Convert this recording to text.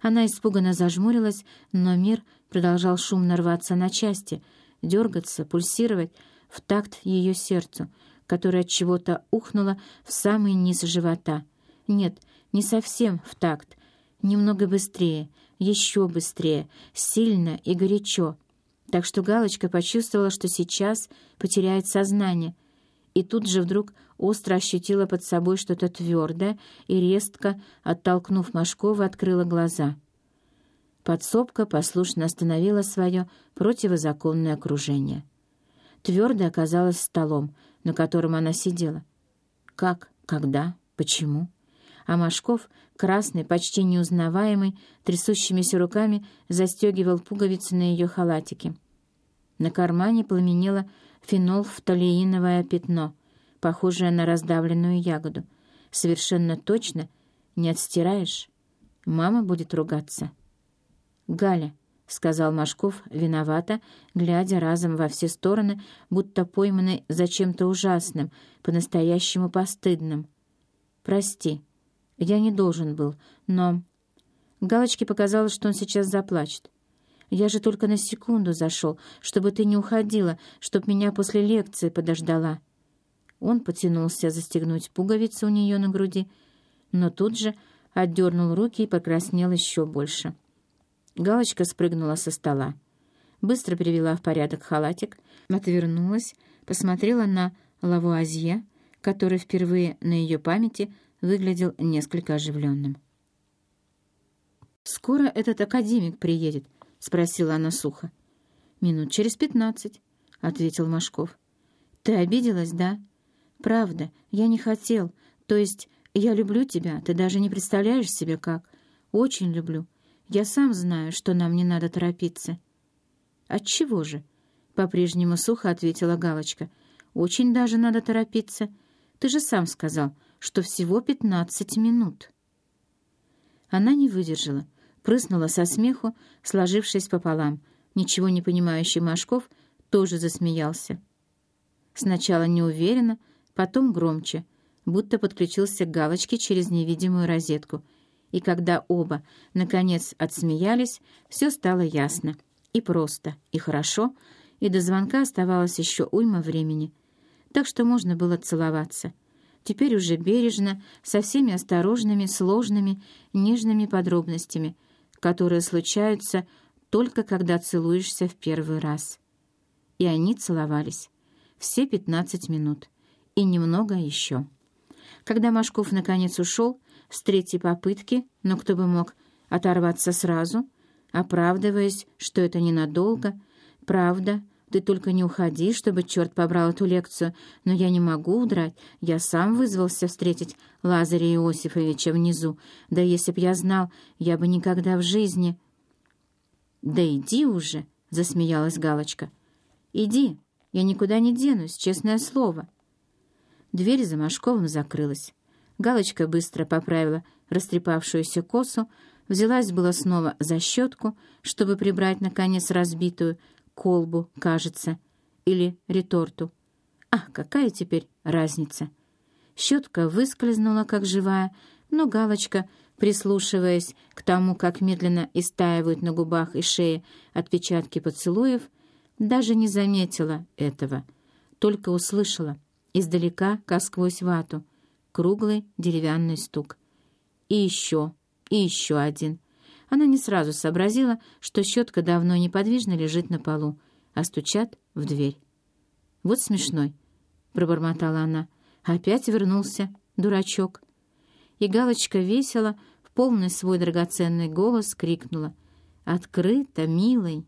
Она испуганно зажмурилась, но мир продолжал шумно рваться на части, дергаться, пульсировать в такт ее сердцу, которое от чего-то ухнуло в самый низ живота. Нет, не совсем в такт, немного быстрее, еще быстрее, сильно и горячо. Так что Галочка почувствовала, что сейчас потеряет сознание, и тут же вдруг остро ощутила под собой что-то твердое и резко, оттолкнув Машкова, открыла глаза. Подсобка послушно остановила свое противозаконное окружение. Твердо оказалась столом, на котором она сидела. Как, когда, почему? А Машков, красный, почти неузнаваемый, трясущимися руками застегивал пуговицы на ее халатике. На кармане пламенело фенолфталеиновое пятно, похожее на раздавленную ягоду. Совершенно точно не отстираешь. Мама будет ругаться. «Галя», — сказал Машков, виновато, глядя разом во все стороны, будто пойманный за чем-то ужасным, по-настоящему постыдным. «Прости, я не должен был, но...» Галочке показалось, что он сейчас заплачет. Я же только на секунду зашел, чтобы ты не уходила, чтоб меня после лекции подождала». Он потянулся застегнуть пуговицу у нее на груди, но тут же отдернул руки и покраснел еще больше. Галочка спрыгнула со стола, быстро привела в порядок халатик, отвернулась, посмотрела на Лавуазье, который впервые на ее памяти выглядел несколько оживленным. «Скоро этот академик приедет», — спросила она сухо. «Минут через пятнадцать», — ответил Машков. «Ты обиделась, да?» «Правда, я не хотел. То есть я люблю тебя, ты даже не представляешь себе как. Очень люблю. Я сам знаю, что нам не надо торопиться». «Отчего же?» — по-прежнему сухо ответила Галочка. «Очень даже надо торопиться. Ты же сам сказал, что всего пятнадцать минут». Она не выдержала — прыснула со смеху, сложившись пополам. Ничего не понимающий Машков тоже засмеялся. Сначала неуверенно, потом громче, будто подключился к галочке через невидимую розетку. И когда оба, наконец, отсмеялись, все стало ясно. И просто, и хорошо, и до звонка оставалось еще уйма времени. Так что можно было целоваться. Теперь уже бережно, со всеми осторожными, сложными, нежными подробностями — которые случаются только когда целуешься в первый раз. И они целовались. Все пятнадцать минут. И немного еще. Когда Машков наконец ушел, с третьей попытки, но кто бы мог оторваться сразу, оправдываясь, что это ненадолго, правда, ты только не уходи, чтобы черт побрал эту лекцию, но я не могу удрать. Я сам вызвался встретить Лазаря Иосифовича внизу. Да если б я знал, я бы никогда в жизни... «Да иди уже!» — засмеялась Галочка. «Иди, я никуда не денусь, честное слово». Дверь за Машковым закрылась. Галочка быстро поправила растрепавшуюся косу, взялась было снова за щетку, чтобы прибрать, наконец, разбитую, колбу, кажется, или реторту. Ах, какая теперь разница? Щетка выскользнула, как живая, но галочка, прислушиваясь к тому, как медленно истаивают на губах и шее отпечатки поцелуев, даже не заметила этого, только услышала издалека, как сквозь вату, круглый деревянный стук. И еще, и еще один — она не сразу сообразила, что щетка давно неподвижно лежит на полу, а стучат в дверь. «Вот смешной», — пробормотала она. «Опять вернулся, дурачок». И Галочка весело, в полный свой драгоценный голос крикнула. «Открыто, милый!»